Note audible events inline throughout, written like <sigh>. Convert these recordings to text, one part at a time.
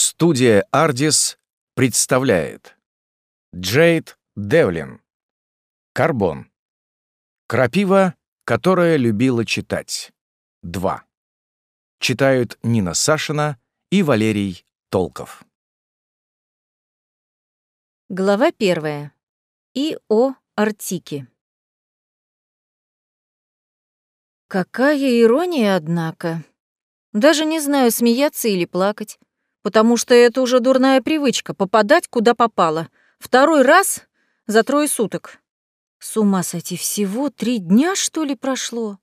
Студия «Ардис» представляет Джейд Девлин Карбон Крапива, которая любила читать. 2. Читают Нина Сашина и Валерий Толков. Глава первая. И о Артике. Какая ирония, однако. Даже не знаю, смеяться или плакать потому что это уже дурная привычка — попадать куда попало. Второй раз за трое суток. С ума сойти, всего три дня, что ли, прошло?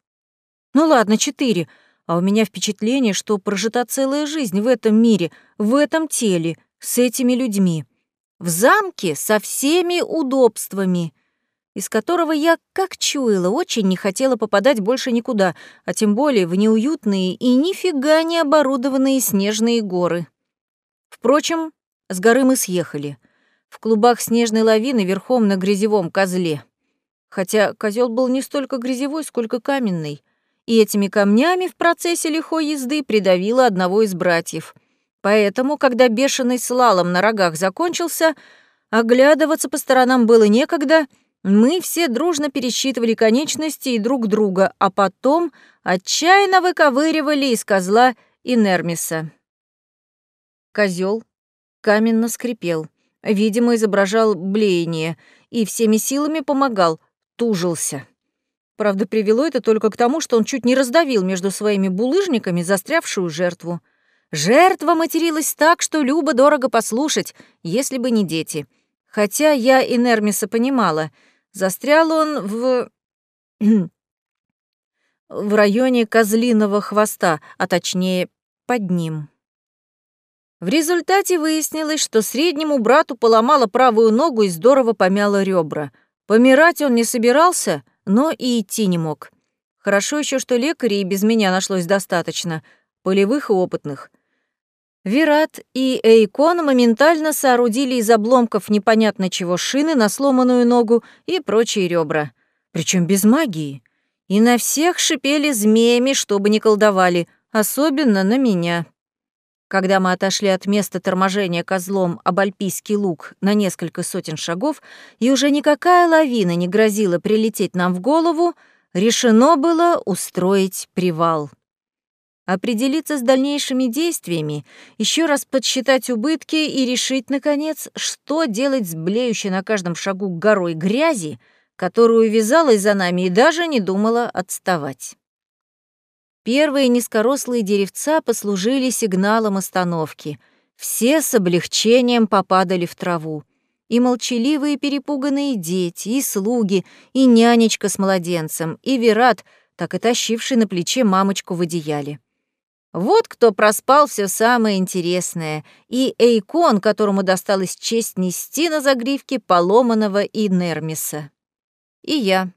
Ну ладно, четыре, а у меня впечатление, что прожита целая жизнь в этом мире, в этом теле, с этими людьми. В замке со всеми удобствами, из которого я, как чуяла, очень не хотела попадать больше никуда, а тем более в неуютные и нифига не оборудованные снежные горы. Впрочем, с горы мы съехали. В клубах снежной лавины верхом на грязевом козле. Хотя козел был не столько грязевой, сколько каменный. И этими камнями в процессе лихой езды придавило одного из братьев. Поэтому, когда бешеный слалом на рогах закончился, оглядываться по сторонам было некогда, мы все дружно пересчитывали конечности и друг друга, а потом отчаянно выковыривали из козла Инермиса. Козел каменно скрипел, видимо, изображал блеяние и всеми силами помогал, тужился. Правда, привело это только к тому, что он чуть не раздавил между своими булыжниками застрявшую жертву. Жертва материлась так, что любо дорого послушать, если бы не дети. Хотя я и Нермиса понимала, застрял он в... <clears throat> в районе козлиного хвоста, а точнее под ним. В результате выяснилось, что среднему брату поломала правую ногу и здорово помяло ребра. Помирать он не собирался, но и идти не мог. Хорошо еще, что лекарей без меня нашлось достаточно, полевых и опытных. Вират и Эйкон моментально соорудили из обломков непонятно чего шины на сломанную ногу и прочие ребра. Причем без магии. И на всех шипели змеями, чтобы не колдовали, особенно на меня. Когда мы отошли от места торможения козлом об альпийский луг на несколько сотен шагов, и уже никакая лавина не грозила прилететь нам в голову, решено было устроить привал. Определиться с дальнейшими действиями, еще раз подсчитать убытки и решить, наконец, что делать с блеющей на каждом шагу горой грязи, которую вязалась за нами и даже не думала отставать. Первые низкорослые деревца послужили сигналом остановки. Все с облегчением попадали в траву. И молчаливые перепуганные дети, и слуги, и нянечка с младенцем, и Верат, так и тащивший на плече мамочку в одеяле. Вот кто проспал все самое интересное, и Эйкон, которому досталась честь нести на загривке поломанного и Нермиса. И я,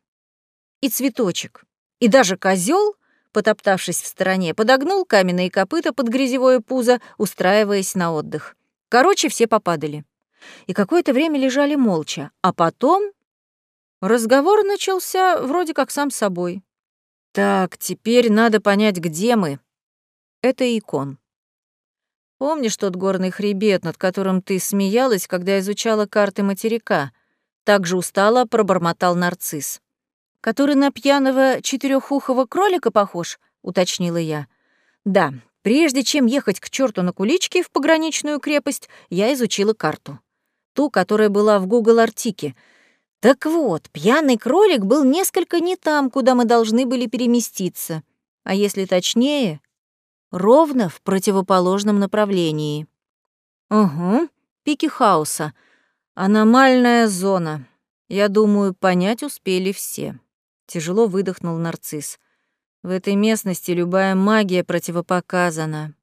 и цветочек, и даже козел, потоптавшись в стороне, подогнул каменные копыта под грязевое пузо, устраиваясь на отдых. Короче, все попадали. И какое-то время лежали молча, а потом разговор начался вроде как сам собой. «Так, теперь надо понять, где мы». Это икон. Помнишь тот горный хребет, над которым ты смеялась, когда изучала карты материка? Так же устало пробормотал нарцисс который на пьяного четырехухого кролика похож?» — уточнила я. «Да, прежде чем ехать к черту на куличке в пограничную крепость, я изучила карту. Ту, которая была в Google Артике. Так вот, пьяный кролик был несколько не там, куда мы должны были переместиться. А если точнее, ровно в противоположном направлении. Угу, пики хаоса. Аномальная зона. Я думаю, понять успели все. Тяжело выдохнул нарцисс. В этой местности любая магия противопоказана.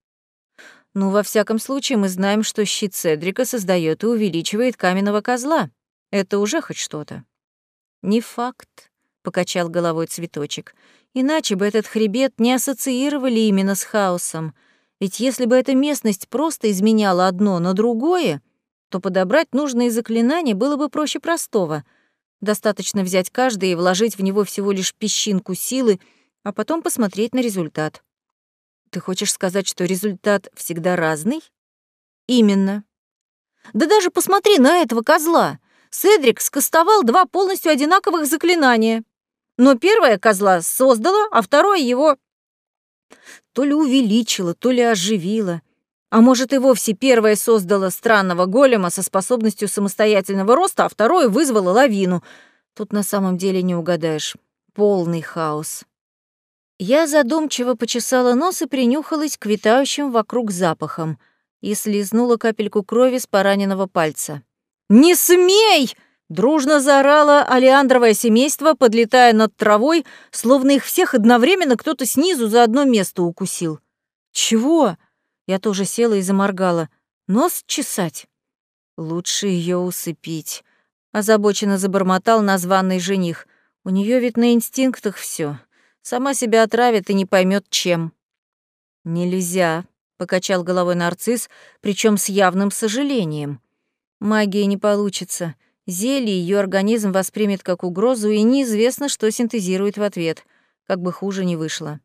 Ну, во всяком случае, мы знаем, что щит Седрика создает и увеличивает каменного козла. Это уже хоть что-то. Не факт, покачал головой цветочек. Иначе бы этот хребет не ассоциировали именно с хаосом. Ведь если бы эта местность просто изменяла одно на другое, то подобрать нужные заклинания было бы проще простого — Достаточно взять каждый и вложить в него всего лишь песчинку силы, а потом посмотреть на результат. Ты хочешь сказать, что результат всегда разный? Именно. Да даже посмотри на этого козла. Седрик скостовал два полностью одинаковых заклинания. Но первое козла создала, а второе его то ли увеличила, то ли оживила. А может, и вовсе первое создало странного голема со способностью самостоятельного роста, а второе вызвало лавину. Тут на самом деле не угадаешь. Полный хаос. Я задумчиво почесала нос и принюхалась к витающим вокруг запахам и слизнула капельку крови с пораненного пальца. «Не смей!» — дружно заорало алиандровое семейство, подлетая над травой, словно их всех одновременно кто-то снизу за одно место укусил. «Чего?» — я тоже села и заморгала. «Нос чесать?» «Лучше ее усыпить», — озабоченно забормотал названный жених. «У нее ведь на инстинктах все. Сама себя отравит и не поймет чем. Нельзя, покачал головой нарцисс, причем с явным сожалением. Магии не получится. Зелье ее организм воспримет как угрозу, и неизвестно, что синтезирует в ответ, как бы хуже не вышло.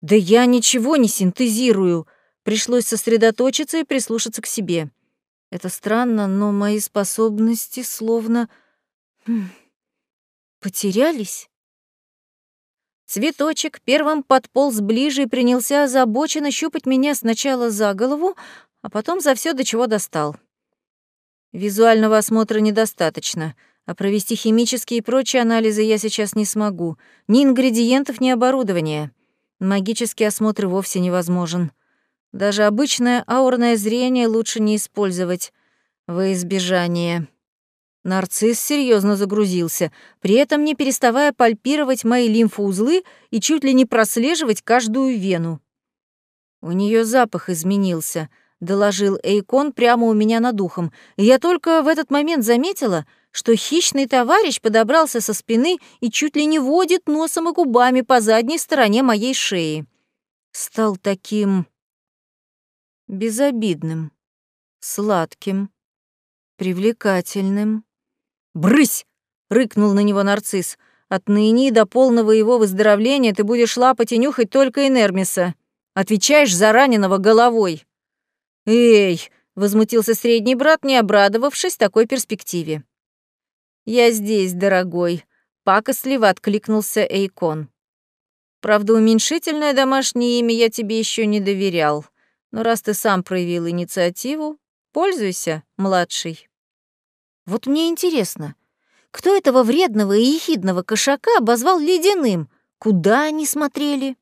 «Да я ничего не синтезирую!» Пришлось сосредоточиться и прислушаться к себе. Это странно, но мои способности словно... Хм, потерялись. Цветочек первым подполз ближе и принялся озабоченно щупать меня сначала за голову, а потом за все, до чего достал. Визуального осмотра недостаточно, а провести химические и прочие анализы я сейчас не смогу. Ни ингредиентов, ни оборудования. Магический осмотр вовсе невозможен. Даже обычное аурное зрение лучше не использовать во избежание. Нарцисс серьезно загрузился, при этом не переставая пальпировать мои лимфоузлы и чуть ли не прослеживать каждую вену. «У нее запах изменился», — доложил Эйкон прямо у меня над ухом, и я только в этот момент заметила, что хищный товарищ подобрался со спины и чуть ли не водит носом и губами по задней стороне моей шеи. Стал таким безобидным, сладким, привлекательным. «Брысь!» — рыкнул на него нарцисс. «Отныне до полного его выздоровления ты будешь лапать и нюхать только Энермиса. Отвечаешь за раненого головой». «Эй!» — возмутился средний брат, не обрадовавшись такой перспективе. «Я здесь, дорогой», — пакостливо откликнулся Эйкон. «Правда, уменьшительное домашнее имя я тебе еще не доверял, но раз ты сам проявил инициативу, пользуйся, младший». Вот мне интересно, кто этого вредного и ехидного кошака обозвал ледяным? Куда они смотрели?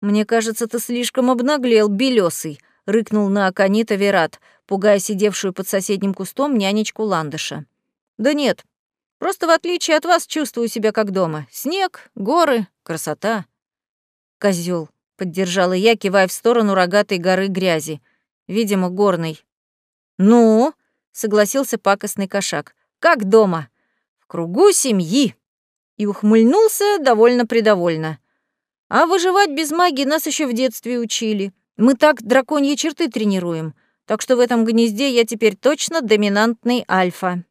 Мне кажется, ты слишком обнаглел, белесый, рыкнул на Аканита Верат, пугая сидевшую под соседним кустом нянечку Ландыша. Да нет, просто в отличие от вас чувствую себя как дома. Снег, горы, красота. Козел, поддержала я, кивая в сторону рогатой горы грязи, видимо, горной. Ну, согласился пакостный кошак. Как дома? В кругу семьи. И ухмыльнулся довольно-предовольно. А выживать без магии нас еще в детстве учили. Мы так драконьи черты тренируем. Так что в этом гнезде я теперь точно доминантный альфа.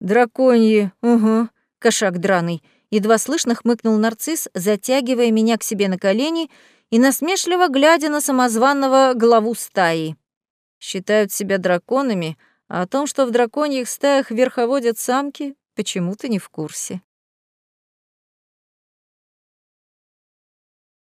Драконьи, угу, кошак драный. Едва слышно хмыкнул нарцисс, затягивая меня к себе на колени и насмешливо глядя на самозванного главу стаи. Считают себя драконами — а о том, что в драконьих стаях верховодят самки, почему-то не в курсе.